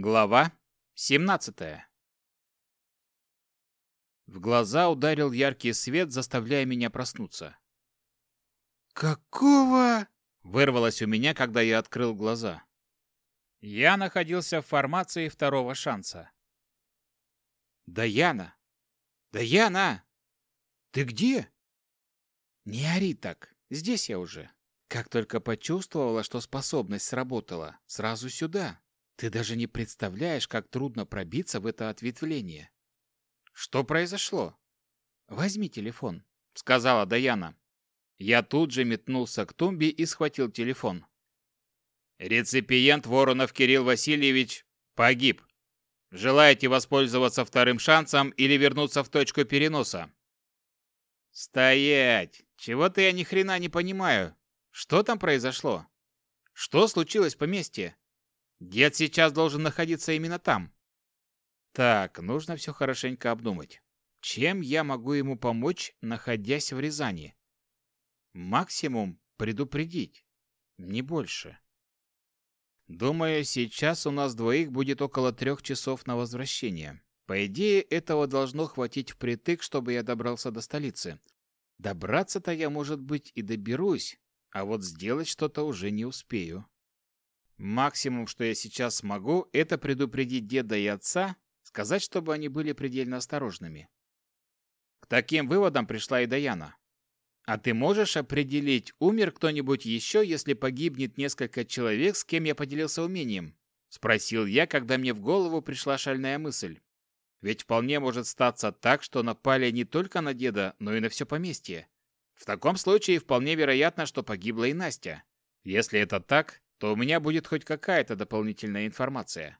Глава 17 В глаза ударил яркий свет, заставляя меня проснуться. «Какого?» — вырвалось у меня, когда я открыл глаза. Я находился в формации второго шанса. «Даяна! Даяна! Ты где?» «Не ори так, здесь я уже. Как только почувствовала, что способность сработала, сразу сюда. Ты даже не представляешь, как трудно пробиться в это ответвление. Что произошло? Возьми телефон, сказала Даяна. Я тут же метнулся к тумбе и схватил телефон. Реципиент Воронов Кирилл Васильевич погиб. Желаете воспользоваться вторым шансом или вернуться в точку переноса? Стоять! Чего-то я ни хрена не понимаю. Что там произошло? Что случилось в поместье? Дед сейчас должен находиться именно там. Так, нужно все хорошенько обдумать. Чем я могу ему помочь, находясь в Рязани? Максимум предупредить, не больше. Думаю, сейчас у нас двоих будет около трех часов на возвращение. По идее, этого должно хватить впритык, чтобы я добрался до столицы. Добраться-то я, может быть, и доберусь, а вот сделать что-то уже не успею. Максимум, что я сейчас смогу, это предупредить деда и отца, сказать, чтобы они были предельно осторожными. К таким выводам пришла и Даяна. А ты можешь определить, умер кто-нибудь еще, если погибнет несколько человек, с кем я поделился умением? Спросил я, когда мне в голову пришла шальная мысль. Ведь вполне может статься так, что напали не только на деда, но и на все поместье. В таком случае вполне вероятно, что погибла и Настя. Если это так, то у меня будет хоть какая-то дополнительная информация.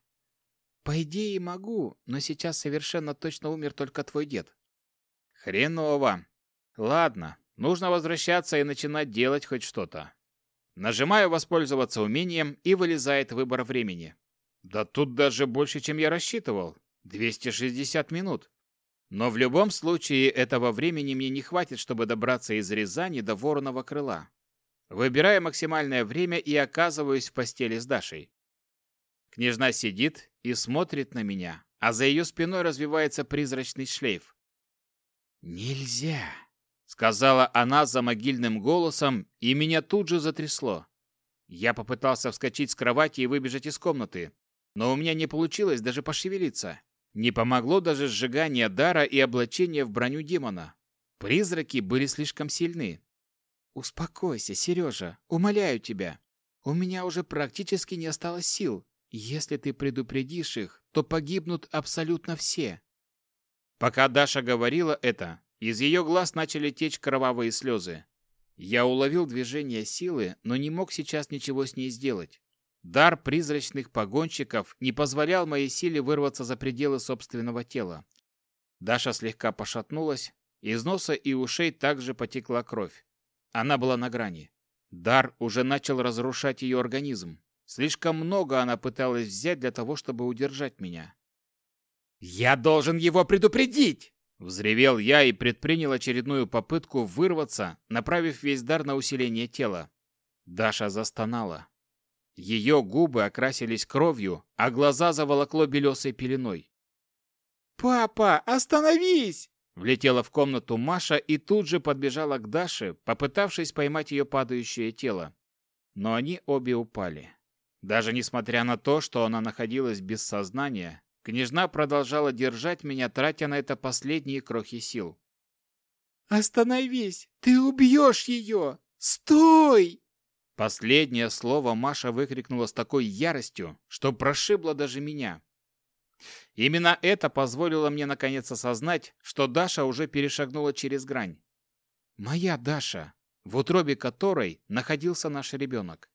По идее могу, но сейчас совершенно точно умер только твой дед. Хреново. Ладно, нужно возвращаться и начинать делать хоть что-то. Нажимаю воспользоваться умением и вылезает выбор времени. Да тут даже больше, чем я рассчитывал. 260 минут. Но в любом случае этого времени мне не хватит, чтобы добраться из Рязани до Воронова крыла. Выбираю максимальное время и оказываюсь в постели с Дашей. Княжна сидит и смотрит на меня, а за ее спиной развивается призрачный шлейф. «Нельзя!» — сказала она за могильным голосом, и меня тут же затрясло. Я попытался вскочить с кровати и выбежать из комнаты, но у меня не получилось даже пошевелиться. Не помогло даже сжигание дара и облачение в броню демона. Призраки были слишком сильны. «Успокойся, Сережа, умоляю тебя. У меня уже практически не осталось сил. Если ты предупредишь их, то погибнут абсолютно все». Пока Даша говорила это, из ее глаз начали течь кровавые слезы. Я уловил движение силы, но не мог сейчас ничего с ней сделать. Дар призрачных погонщиков не позволял моей силе вырваться за пределы собственного тела. Даша слегка пошатнулась, из носа и ушей также потекла кровь. Она была на грани. Дар уже начал разрушать ее организм. Слишком много она пыталась взять для того, чтобы удержать меня. «Я должен его предупредить!» Взревел я и предпринял очередную попытку вырваться, направив весь дар на усиление тела. Даша застонала. Ее губы окрасились кровью, а глаза заволокло белесой пеленой. «Папа, остановись!» Влетела в комнату Маша и тут же подбежала к Даше, попытавшись поймать ее падающее тело. Но они обе упали. Даже несмотря на то, что она находилась без сознания, княжна продолжала держать меня, тратя на это последние крохи сил. «Остановись! Ты убьешь ее! Стой!» Последнее слово Маша выкрикнула с такой яростью, что прошибло даже меня. Именно это позволило мне наконец осознать, что Даша уже перешагнула через грань. Моя Даша, в утробе которой находился наш ребенок.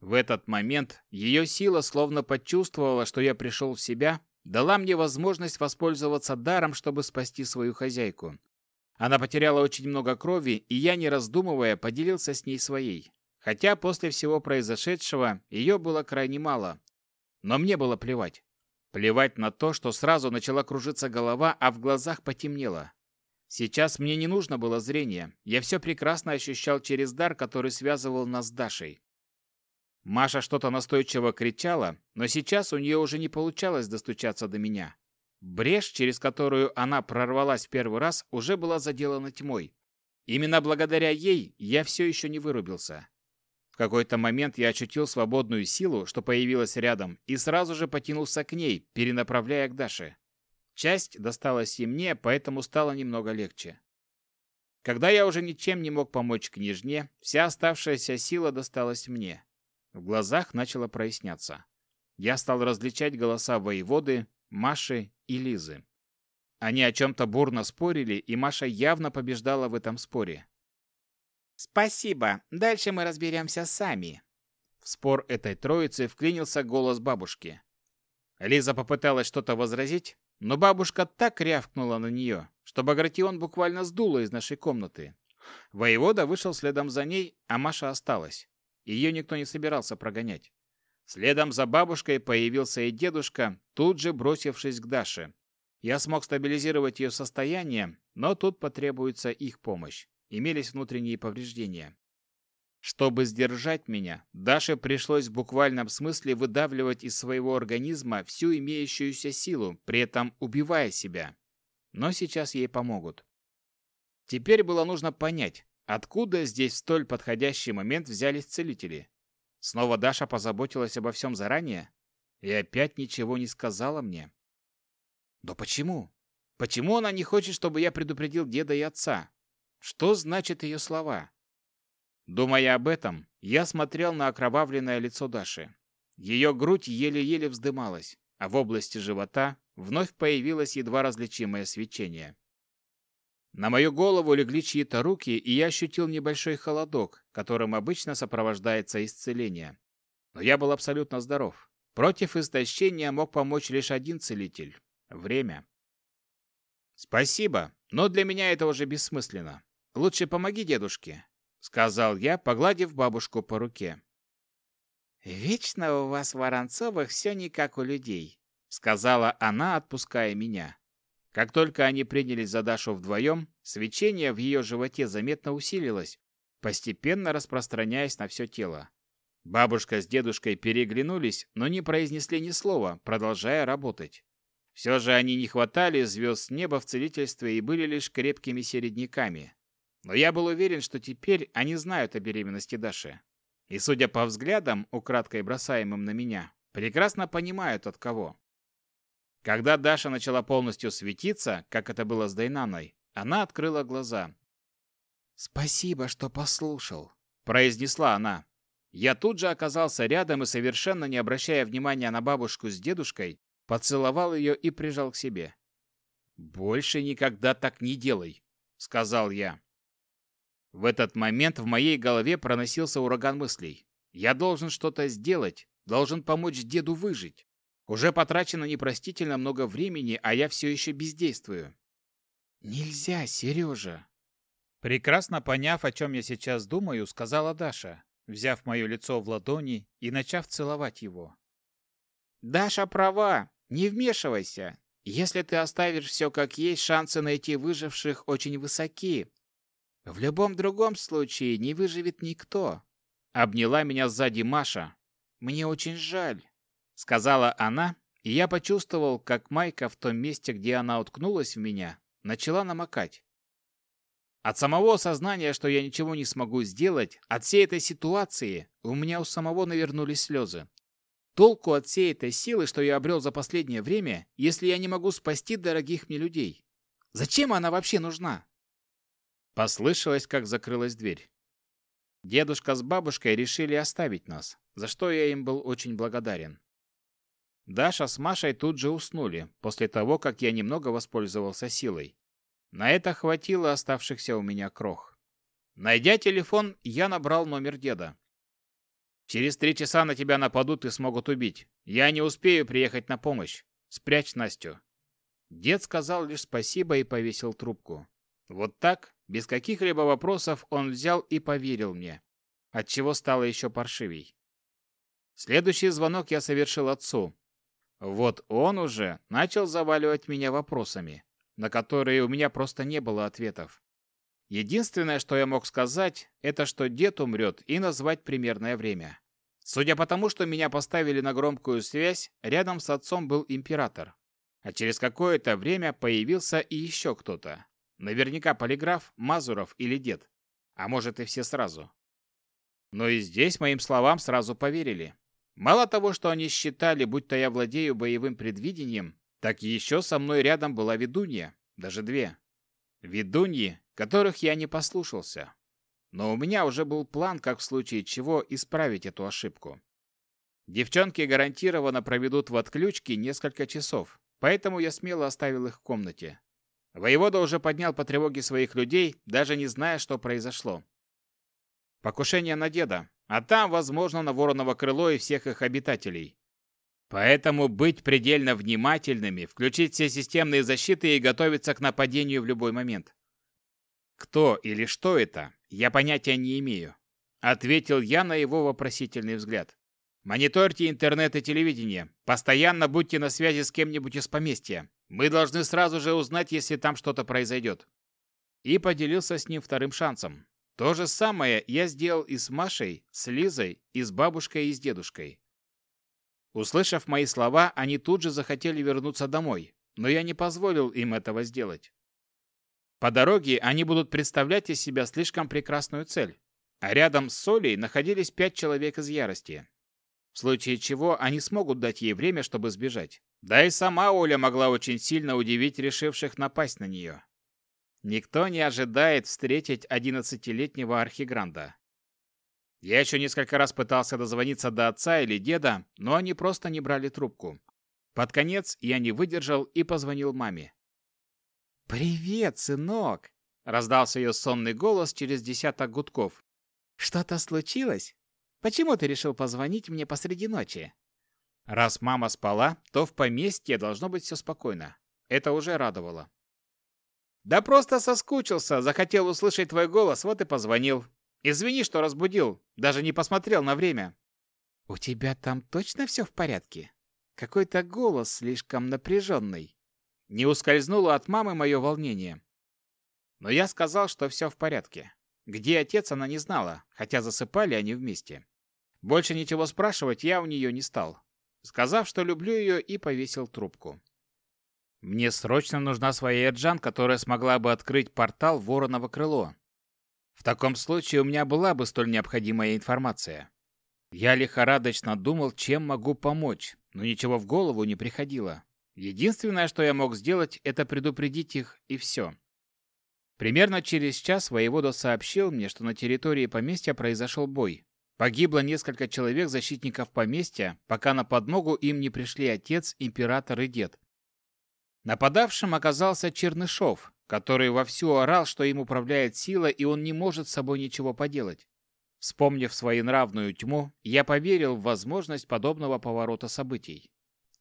В этот момент ее сила словно почувствовала, что я пришел в себя, дала мне возможность воспользоваться даром, чтобы спасти свою хозяйку. Она потеряла очень много крови, и я, не раздумывая, поделился с ней своей. Хотя после всего произошедшего ее было крайне мало. Но мне было плевать. Плевать на то, что сразу начала кружиться голова, а в глазах потемнело. Сейчас мне не нужно было зрение. Я все прекрасно ощущал через дар, который связывал нас с Дашей. Маша что-то настойчиво кричала, но сейчас у нее уже не получалось достучаться до меня. Брешь, через которую она прорвалась первый раз, уже была заделана тьмой. Именно благодаря ей я все еще не вырубился. В какой-то момент я ощутил свободную силу, что появилась рядом, и сразу же потянулся к ней, перенаправляя к Даше. Часть досталась и мне, поэтому стало немного легче. Когда я уже ничем не мог помочь княжне, вся оставшаяся сила досталась мне. В глазах начало проясняться. Я стал различать голоса воеводы, Маши и Лизы. Они о чем-то бурно спорили, и Маша явно побеждала в этом споре. «Спасибо. Дальше мы разберемся сами». В спор этой троицы вклинился голос бабушки. Лиза попыталась что-то возразить, но бабушка так рявкнула на нее, что Багратион буквально сдуло из нашей комнаты. Воевода вышел следом за ней, а Маша осталась. Ее никто не собирался прогонять. Следом за бабушкой появился и дедушка, тут же бросившись к Даше. Я смог стабилизировать ее состояние, но тут потребуется их помощь. Имелись внутренние повреждения. Чтобы сдержать меня, Даше пришлось в буквальном смысле выдавливать из своего организма всю имеющуюся силу, при этом убивая себя. Но сейчас ей помогут. Теперь было нужно понять, откуда здесь в столь подходящий момент взялись целители. Снова Даша позаботилась обо всем заранее и опять ничего не сказала мне. Да почему? Почему она не хочет, чтобы я предупредил деда и отца? Что значит ее слова? Думая об этом, я смотрел на окровавленное лицо Даши. Ее грудь еле-еле вздымалась, а в области живота вновь появилось едва различимое свечение. На мою голову легли чьи-то руки, и я ощутил небольшой холодок, которым обычно сопровождается исцеление. Но я был абсолютно здоров. Против истощения мог помочь лишь один целитель — время. «Спасибо, но для меня это уже бессмысленно. Лучше помоги дедушке сказал я, погладив бабушку по руке. Вечно у вас Воронцовых все не как у людей, сказала она, отпуская меня. Как только они принялись за Дашу вдвоем, свечение в ее животе заметно усилилось, постепенно распространяясь на все тело. Бабушка с дедушкой переглянулись, но не произнесли ни слова, продолжая работать. Все же они не хватали звезд с неба в целительстве и были лишь крепкими середняками. Но я был уверен, что теперь они знают о беременности Даши. И, судя по взглядам, украдкой бросаемым на меня, прекрасно понимают от кого. Когда Даша начала полностью светиться, как это было с Дайнаной, она открыла глаза. «Спасибо, что послушал», — произнесла она. Я тут же оказался рядом и, совершенно не обращая внимания на бабушку с дедушкой, поцеловал ее и прижал к себе. «Больше никогда так не делай», — сказал я. В этот момент в моей голове проносился ураган мыслей. Я должен что-то сделать, должен помочь деду выжить. Уже потрачено непростительно много времени, а я все еще бездействую. «Нельзя, Сережа!» Прекрасно поняв, о чем я сейчас думаю, сказала Даша, взяв мое лицо в ладони и начав целовать его. «Даша права, не вмешивайся. Если ты оставишь все как есть, шансы найти выживших очень высоки. В любом другом случае не выживет никто. Обняла меня сзади Маша. Мне очень жаль, сказала она, и я почувствовал, как майка в том месте, где она уткнулась в меня, начала намокать. От самого осознания, что я ничего не смогу сделать, от всей этой ситуации, у меня у самого навернулись слезы. Толку от всей этой силы, что я обрел за последнее время, если я не могу спасти дорогих мне людей? Зачем она вообще нужна? Послышалось, как закрылась дверь. Дедушка с бабушкой решили оставить нас, за что я им был очень благодарен. Даша с Машей тут же уснули, после того, как я немного воспользовался силой. На это хватило оставшихся у меня крох. Найдя телефон, я набрал номер деда. «Через три часа на тебя нападут и смогут убить. Я не успею приехать на помощь. Спрячь Настю». Дед сказал лишь спасибо и повесил трубку. Вот так, без каких-либо вопросов, он взял и поверил мне, отчего стало еще паршивей. Следующий звонок я совершил отцу. Вот он уже начал заваливать меня вопросами, на которые у меня просто не было ответов. Единственное, что я мог сказать, это что дед умрет и назвать примерное время. Судя по тому, что меня поставили на громкую связь, рядом с отцом был император. А через какое-то время появился и еще кто-то. Наверняка полиграф, Мазуров или дед. А может и все сразу. Но и здесь моим словам сразу поверили. Мало того, что они считали, будто я владею боевым предвидением, так еще со мной рядом была ведунья, даже две. Ведуньи, которых я не послушался. Но у меня уже был план, как в случае чего исправить эту ошибку. Девчонки гарантированно проведут в отключке несколько часов, поэтому я смело оставил их в комнате. Воевода уже поднял по тревоге своих людей, даже не зная, что произошло. Покушение на деда, а там, возможно, на вороново крыло и всех их обитателей. Поэтому быть предельно внимательными, включить все системные защиты и готовиться к нападению в любой момент. Кто или что это, я понятия не имею. Ответил я на его вопросительный взгляд. Мониторьте интернет и телевидение. Постоянно будьте на связи с кем-нибудь из поместья. Мы должны сразу же узнать, если там что-то произойдет. И поделился с ним вторым шансом. То же самое я сделал и с Машей, с Лизой, и с бабушкой и с дедушкой. Услышав мои слова, они тут же захотели вернуться домой, но я не позволил им этого сделать. По дороге они будут представлять из себя слишком прекрасную цель, а рядом с Солей находились пять человек из ярости. В случае чего они смогут дать ей время, чтобы сбежать. Да и сама Оля могла очень сильно удивить решивших напасть на нее. Никто не ожидает встретить одиннадцатилетнего архигранда. Я еще несколько раз пытался дозвониться до отца или деда, но они просто не брали трубку. Под конец я не выдержал и позвонил маме. «Привет, сынок!» — раздался ее сонный голос через десяток гудков. «Что-то случилось? Почему ты решил позвонить мне посреди ночи?» Раз мама спала, то в поместье должно быть все спокойно. Это уже радовало. «Да просто соскучился, захотел услышать твой голос, вот и позвонил. Извини, что разбудил, даже не посмотрел на время». «У тебя там точно все в порядке? Какой-то голос слишком напряженный». Не ускользнуло от мамы мое волнение. Но я сказал, что все в порядке. Где отец, она не знала, хотя засыпали они вместе. Больше ничего спрашивать я у нее не стал, сказав, что люблю ее, и повесил трубку. Мне срочно нужна своя Эджан, которая смогла бы открыть портал Вороново крыло. В таком случае у меня была бы столь необходимая информация. Я лихорадочно думал, чем могу помочь, но ничего в голову не приходило. Единственное, что я мог сделать, это предупредить их, и все. Примерно через час воевода сообщил мне, что на территории поместья произошел бой. Погибло несколько человек защитников поместья, пока на подмогу им не пришли отец, император и дед. Нападавшим оказался Чернышов, который вовсю орал, что им управляет сила, и он не может с собой ничего поделать. Вспомнив своенравную тьму, я поверил в возможность подобного поворота событий.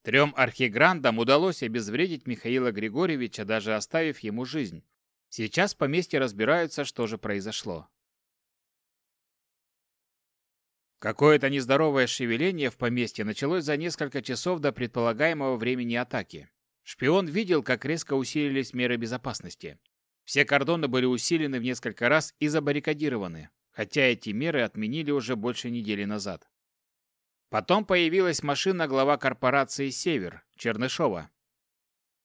Трем архиграндам удалось обезвредить Михаила Григорьевича, даже оставив ему жизнь. Сейчас поместье разбираются, что же произошло. Какое-то нездоровое шевеление в поместье началось за несколько часов до предполагаемого времени атаки. Шпион видел, как резко усилились меры безопасности. Все кордоны были усилены в несколько раз и забаррикадированы, хотя эти меры отменили уже больше недели назад. Потом появилась машина глава корпорации «Север» Чернышова.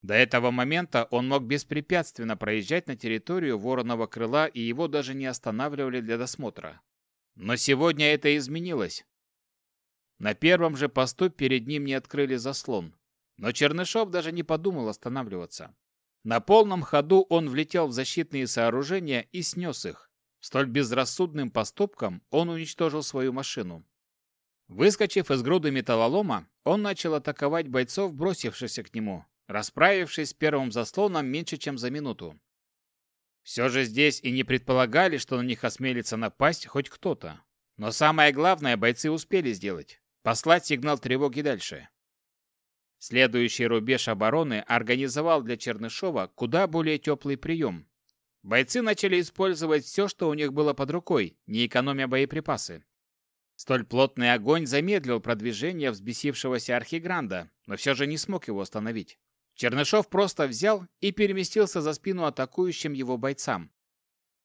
До этого момента он мог беспрепятственно проезжать на территорию Вороного крыла, и его даже не останавливали для досмотра. Но сегодня это изменилось. На первом же посту перед ним не открыли заслон. Но Чернышов даже не подумал останавливаться. На полном ходу он влетел в защитные сооружения и снес их. Столь безрассудным поступком он уничтожил свою машину. Выскочив из груды металлолома, он начал атаковать бойцов, бросившихся к нему, расправившись с первым заслоном меньше, чем за минуту. Все же здесь и не предполагали, что на них осмелится напасть хоть кто-то. Но самое главное бойцы успели сделать – послать сигнал тревоги дальше. Следующий рубеж обороны организовал для Чернышова куда более теплый прием. Бойцы начали использовать все, что у них было под рукой, не экономя боеприпасы. Столь плотный огонь замедлил продвижение взбесившегося архигранда, но все же не смог его остановить. Чернышов просто взял и переместился за спину атакующим его бойцам.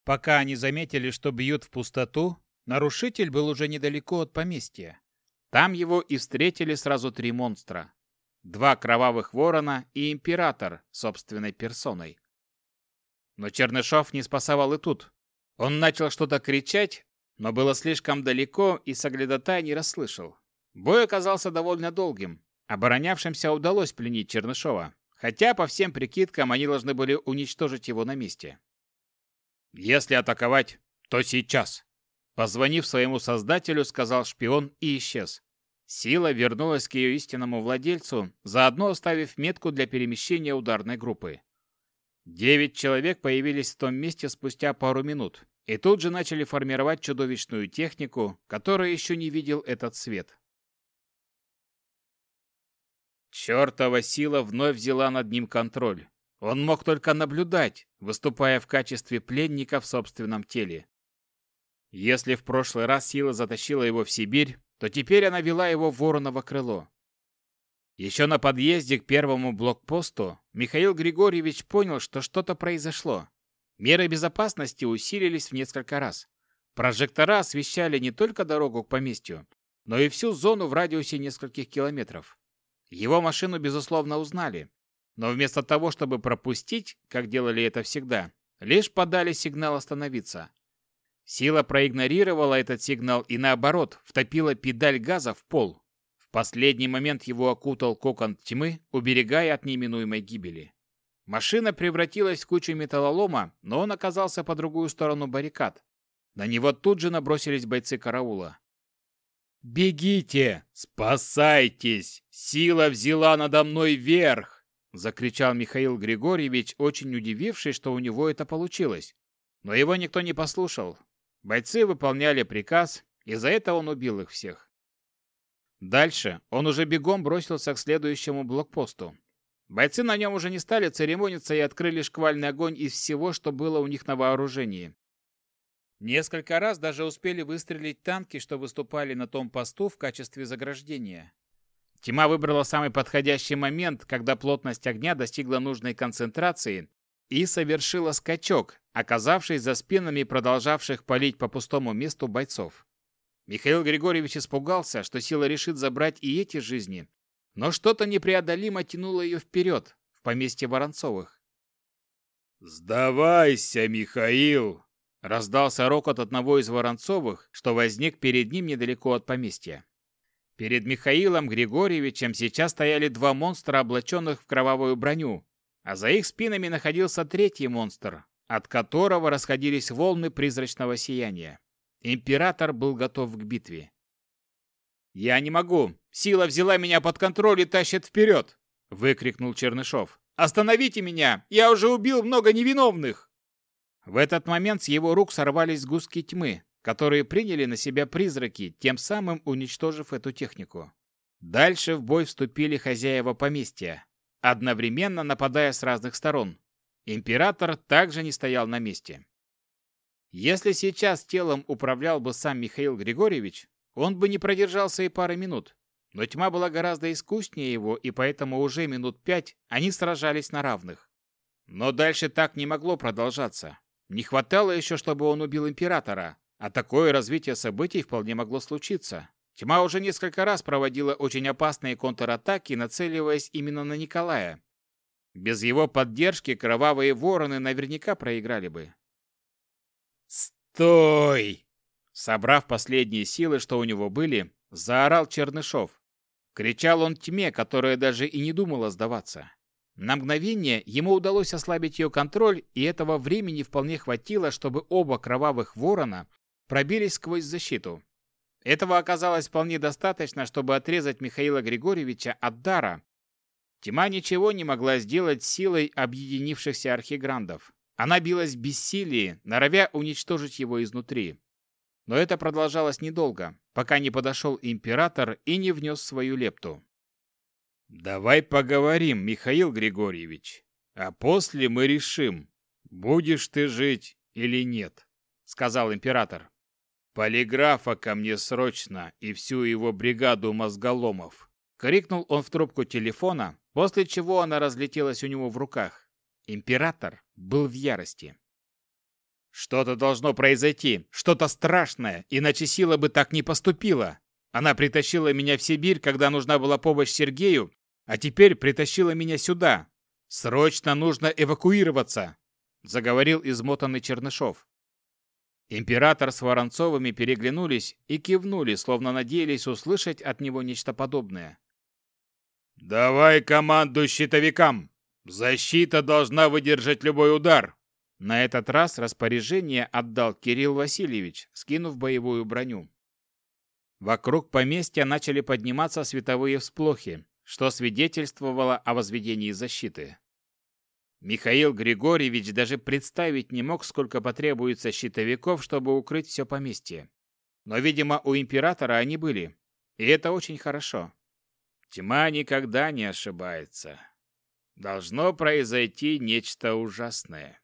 Пока они заметили, что бьют в пустоту, нарушитель был уже недалеко от поместья. Там его и встретили сразу три монстра. Два кровавых ворона и император собственной персоной. Но Чернышов не спасовал и тут. Он начал что-то кричать, но было слишком далеко, и Соглядатай не расслышал. Бой оказался довольно долгим. Оборонявшимся удалось пленить Чернышова, хотя, по всем прикидкам, они должны были уничтожить его на месте. «Если атаковать, то сейчас!» Позвонив своему создателю, сказал шпион и исчез. Сила вернулась к ее истинному владельцу, заодно оставив метку для перемещения ударной группы. Девять человек появились в том месте спустя пару минут, и тут же начали формировать чудовищную технику, которая еще не видел этот свет. Чертова сила вновь взяла над ним контроль. Он мог только наблюдать, выступая в качестве пленника в собственном теле. Если в прошлый раз сила затащила его в Сибирь, то теперь она вела его в Вороново крыло. Еще на подъезде к первому блокпосту Михаил Григорьевич понял, что что-то произошло. Меры безопасности усилились в несколько раз. Прожектора освещали не только дорогу к поместью, но и всю зону в радиусе нескольких километров. Его машину, безусловно, узнали. Но вместо того, чтобы пропустить, как делали это всегда, лишь подали сигнал остановиться. Сила проигнорировала этот сигнал и, наоборот, втопила педаль газа в пол, последний момент его окутал кокон тьмы, уберегая от неминуемой гибели. Машина превратилась в кучу металлолома, но он оказался по другую сторону баррикад. На него тут же набросились бойцы караула. «Бегите! Спасайтесь! Сила взяла надо мной верх!» Закричал Михаил Григорьевич, очень удивившись, что у него это получилось. Но его никто не послушал. Бойцы выполняли приказ, и за это он убил их всех. Дальше он уже бегом бросился к следующему блокпосту. Бойцы на нем уже не стали церемониться и открыли шквальный огонь из всего, что было у них на вооружении. Несколько раз даже успели выстрелить танки, что выступали на том посту в качестве заграждения. Тьма выбрала самый подходящий момент, когда плотность огня достигла нужной концентрации и совершила скачок, оказавшись за спинами продолжавших палить по пустому месту бойцов. Михаил Григорьевич испугался, что сила решит забрать и эти жизни, но что-то непреодолимо тянуло ее вперед, в поместье Воронцовых. «Сдавайся, Михаил!» Раздался рокот одного из Воронцовых, что возник перед ним недалеко от поместья. Перед Михаилом Григорьевичем сейчас стояли два монстра, облаченных в кровавую броню, а за их спинами находился третий монстр, от которого расходились волны призрачного сияния. Император был готов к битве. «Я не могу! Сила взяла меня под контроль и тащит вперед!» — выкрикнул Чернышов. «Остановите меня! Я уже убил много невиновных!» В этот момент с его рук сорвались сгустки тьмы, которые приняли на себя призраки, тем самым уничтожив эту технику. Дальше в бой вступили хозяева поместья, одновременно нападая с разных сторон. Император также не стоял на месте. Если сейчас телом управлял бы сам Михаил Григорьевич, он бы не продержался и пары минут. Но тьма была гораздо искуснее его, и поэтому уже минут пять они сражались на равных. Но дальше так не могло продолжаться. Не хватало еще, чтобы он убил императора, а такое развитие событий вполне могло случиться. Тьма уже несколько раз проводила очень опасные контратаки, нацеливаясь именно на Николая. Без его поддержки кровавые вороны наверняка проиграли бы. «Стой!» Собрав последние силы, что у него были, заорал Чернышов. Кричал он тьме, которая даже и не думала сдаваться. На мгновение ему удалось ослабить ее контроль, и этого времени вполне хватило, чтобы оба кровавых ворона пробились сквозь защиту. Этого оказалось вполне достаточно, чтобы отрезать Михаила Григорьевича от дара. Тьма ничего не могла сделать силой объединившихся архиграндов. Она билась в бессилии, норовя уничтожить его изнутри. Но это продолжалось недолго, пока не подошел император и не внес свою лепту. «Давай поговорим, Михаил Григорьевич, а после мы решим, будешь ты жить или нет», — сказал император. «Полиграфа ко мне срочно и всю его бригаду мозголомов!» Крикнул он в трубку телефона, после чего она разлетелась у него в руках. Император был в ярости. Что-то должно произойти, что-то страшное, иначе сила бы так не поступила, Она притащила меня в Сибирь, когда нужна была помощь Сергею, а теперь притащила меня сюда. Срочно нужно эвакуироваться, заговорил измотанный Чернышов. Император с Воронцовыми переглянулись и кивнули, словно надеялись услышать от него нечто подобное. «Давай команду щитовикам! Защита должна выдержать любой удар!» На этот раз распоряжение отдал Кирилл Васильевич, скинув боевую броню. Вокруг поместья начали подниматься световые всплохи, что свидетельствовало о возведении защиты. Михаил Григорьевич даже представить не мог, сколько потребуется щитовиков, чтобы укрыть все поместье. Но, видимо, у императора они были, и это очень хорошо. Тьма никогда не ошибается. Должно произойти нечто ужасное.